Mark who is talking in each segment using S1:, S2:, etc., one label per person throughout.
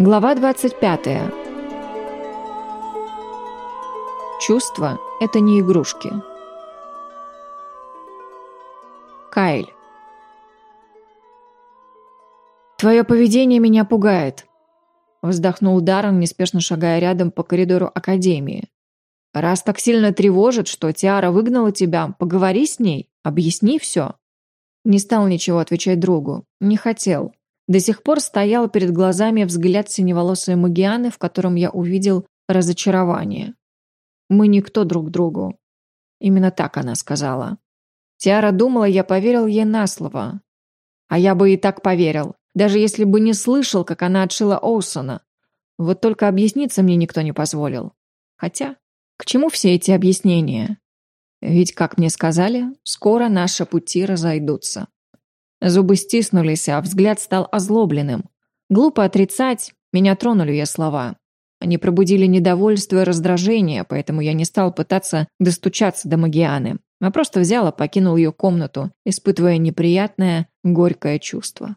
S1: Глава 25. Чувства – это не игрушки. Кайль. «Твое поведение меня пугает», – вздохнул Даррен, неспешно шагая рядом по коридору Академии. «Раз так сильно тревожит, что Тиара выгнала тебя, поговори с ней, объясни все». Не стал ничего отвечать другу, не хотел. До сих пор стоял перед глазами взгляд синеволосой Магианы, в котором я увидел разочарование. «Мы никто друг другу». Именно так она сказала. Тиара думала, я поверил ей на слово. А я бы и так поверил, даже если бы не слышал, как она отшила Оусона. Вот только объясниться мне никто не позволил. Хотя, к чему все эти объяснения? Ведь, как мне сказали, скоро наши пути разойдутся. Зубы стиснулись, а взгляд стал озлобленным. Глупо отрицать, меня тронули ее слова. Они пробудили недовольство и раздражение, поэтому я не стал пытаться достучаться до Магианы, а просто взял и покинул ее комнату, испытывая неприятное, горькое чувство.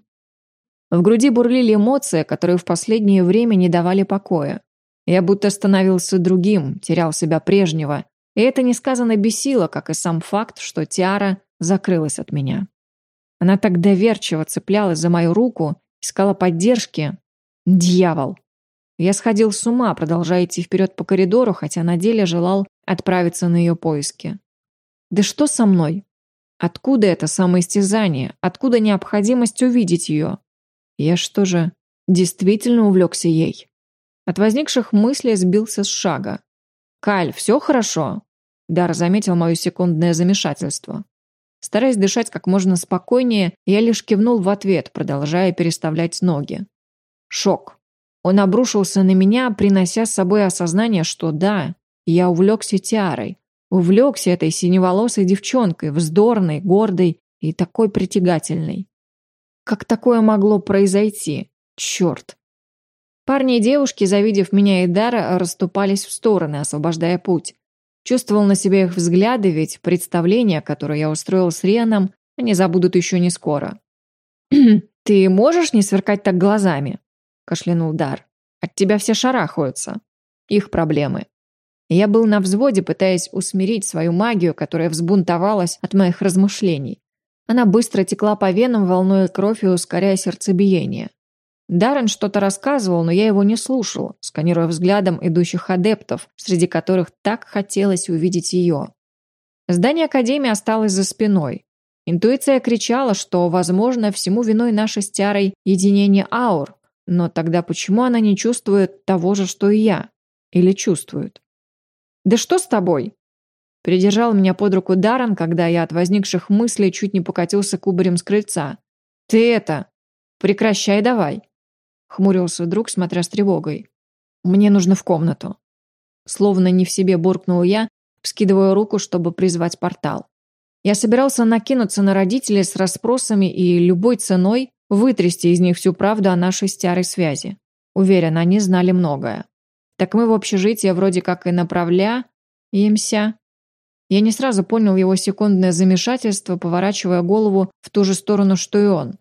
S1: В груди бурлили эмоции, которые в последнее время не давали покоя. Я будто становился другим, терял себя прежнего, и это несказанно бесило, как и сам факт, что Тиара закрылась от меня. Она так доверчиво цеплялась за мою руку, искала поддержки. Дьявол! Я сходил с ума, продолжая идти вперед по коридору, хотя на деле желал отправиться на ее поиски. Да что со мной? Откуда это самоистязание? Откуда необходимость увидеть ее? Я что же, действительно увлекся ей? От возникших мыслей сбился с шага. «Каль, все хорошо?» Дар заметил мое секундное замешательство. Стараясь дышать как можно спокойнее, я лишь кивнул в ответ, продолжая переставлять ноги. Шок. Он обрушился на меня, принося с собой осознание, что да, я увлекся Тиарой. Увлекся этой синеволосой девчонкой, вздорной, гордой и такой притягательной. Как такое могло произойти? Черт. Парни и девушки, завидев меня и Дара, расступались в стороны, освобождая путь. Чувствовал на себе их взгляды, ведь представление, которое я устроил с Рианом, они забудут еще не скоро. «Ты можешь не сверкать так глазами?» – кашлянул Дар. «От тебя все шарахаются. Их проблемы». Я был на взводе, пытаясь усмирить свою магию, которая взбунтовалась от моих размышлений. Она быстро текла по венам, волнуя кровь и ускоряя сердцебиение. Даррен что-то рассказывал, но я его не слушал, сканируя взглядом идущих адептов, среди которых так хотелось увидеть ее. Здание Академии осталось за спиной. Интуиция кричала, что, возможно, всему виной наше с Тярой единение аур, но тогда почему она не чувствует того же, что и я? Или чувствует? «Да что с тобой?» Придержал меня под руку Даррен, когда я от возникших мыслей чуть не покатился кубарем с крыльца. «Ты это... Прекращай давай!» Хмурился друг, смотря с тревогой. «Мне нужно в комнату». Словно не в себе буркнул я, вскидывая руку, чтобы призвать портал. Я собирался накинуться на родителей с расспросами и любой ценой вытрясти из них всю правду о нашей старой связи. Уверен, они знали многое. Так мы в общежитие вроде как и направляемся. Я не сразу понял его секундное замешательство, поворачивая голову в ту же сторону, что и он.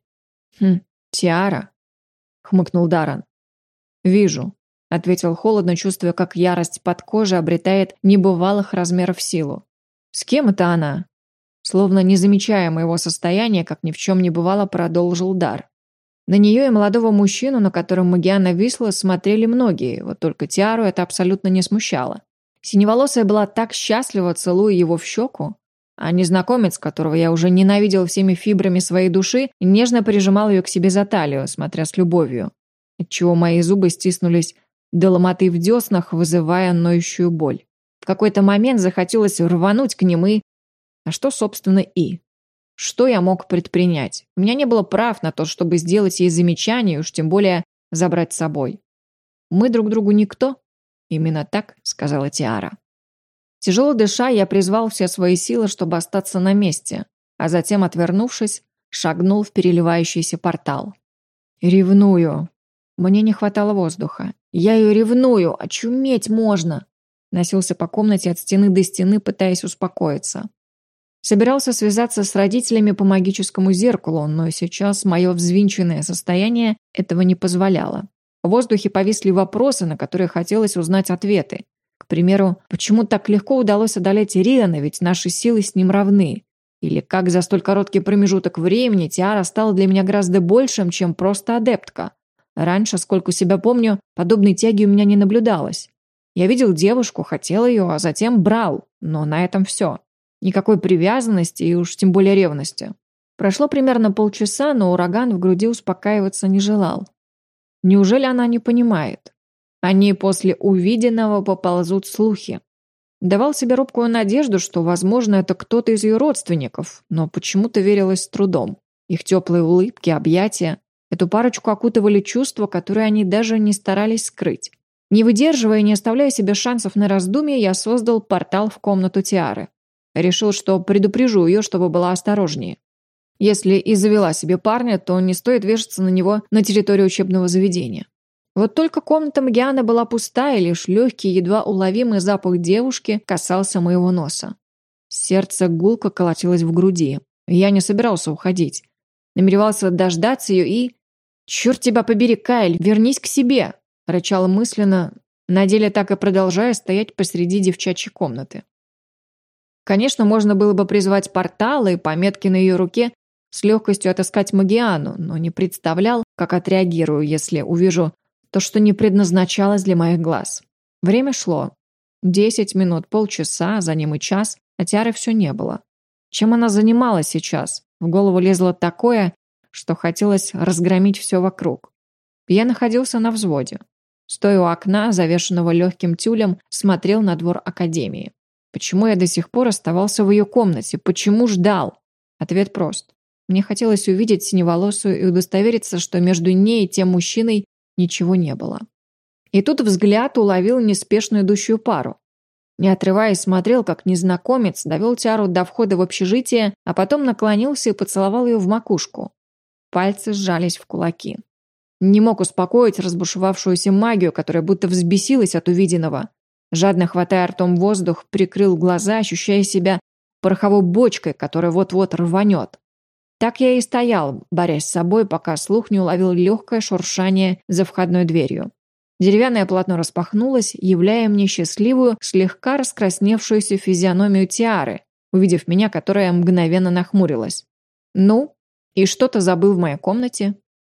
S1: Хм, Тиара хмыкнул Даран. «Вижу», — ответил холодно, чувствуя, как ярость под кожей обретает небывалых размеров силу. «С кем это она?» Словно не замечая моего состояния, как ни в чем не бывало, продолжил Дар. На нее и молодого мужчину, на котором Магиана висла, смотрели многие, вот только Тиару это абсолютно не смущало. Синеволосая была так счастлива, целуя его в щеку, а незнакомец, которого я уже ненавидел всеми фибрами своей души, нежно прижимал ее к себе за талию, смотря с любовью, отчего мои зубы стиснулись до ломоты в деснах, вызывая ноющую боль. В какой-то момент захотелось рвануть к ним и... А что, собственно, и? Что я мог предпринять? У меня не было прав на то, чтобы сделать ей замечание, уж тем более забрать с собой. Мы друг другу никто? Именно так сказала Тиара. Тяжело дыша, я призвал все свои силы, чтобы остаться на месте, а затем, отвернувшись, шагнул в переливающийся портал. «Ревную!» Мне не хватало воздуха. «Я ее ревную! Очуметь можно!» Носился по комнате от стены до стены, пытаясь успокоиться. Собирался связаться с родителями по магическому зеркалу, но сейчас мое взвинченное состояние этого не позволяло. В воздухе повисли вопросы, на которые хотелось узнать ответы. К примеру, почему так легко удалось одолеть Ириана, ведь наши силы с ним равны? Или как за столь короткий промежуток времени Тиара стала для меня гораздо большим, чем просто адептка? Раньше, сколько себя помню, подобной тяги у меня не наблюдалось. Я видел девушку, хотел ее, а затем брал, но на этом все. Никакой привязанности и уж тем более ревности. Прошло примерно полчаса, но ураган в груди успокаиваться не желал. Неужели она не понимает? Они после увиденного поползут слухи. Давал себе робкую надежду, что, возможно, это кто-то из ее родственников, но почему-то верилось с трудом. Их теплые улыбки, объятия. Эту парочку окутывали чувства, которые они даже не старались скрыть. Не выдерживая и не оставляя себе шансов на раздумье, я создал портал в комнату Тиары. Решил, что предупрежу ее, чтобы была осторожнее. Если и завела себе парня, то не стоит вешаться на него на территории учебного заведения. Вот только комната Магиана была пустая, лишь легкий, едва уловимый запах девушки касался моего носа. Сердце гулко колотилось в груди. Я не собирался уходить. Намеревался дождаться ее и... «Черт тебя побери, Кайль, вернись к себе!» рычала мысленно, на деле так и продолжая стоять посреди девчачьей комнаты. Конечно, можно было бы призвать порталы и пометки на ее руке с легкостью отыскать Магиану, но не представлял, как отреагирую, если увижу то, что не предназначалось для моих глаз. Время шло. Десять минут, полчаса, за ним и час, а Тиары все не было. Чем она занималась сейчас? В голову лезло такое, что хотелось разгромить все вокруг. Я находился на взводе. Стоя у окна, завешенного легким тюлем, смотрел на двор Академии. Почему я до сих пор оставался в ее комнате? Почему ждал? Ответ прост. Мне хотелось увидеть синеволосую и удостовериться, что между ней и тем мужчиной ничего не было. И тут взгляд уловил неспешно идущую пару. Не отрываясь, смотрел, как незнакомец довел Тиару до входа в общежитие, а потом наклонился и поцеловал ее в макушку. Пальцы сжались в кулаки. Не мог успокоить разбушевавшуюся магию, которая будто взбесилась от увиденного. Жадно хватая ртом воздух, прикрыл глаза, ощущая себя пороховой бочкой, которая вот-вот рванет. Так я и стоял, борясь с собой, пока слух не уловил легкое шуршание за входной дверью. Деревянное полотно распахнулось, являя мне счастливую, слегка раскрасневшуюся физиономию Тиары, увидев меня, которая мгновенно нахмурилась. «Ну, и что-то забыл в моей комнате?»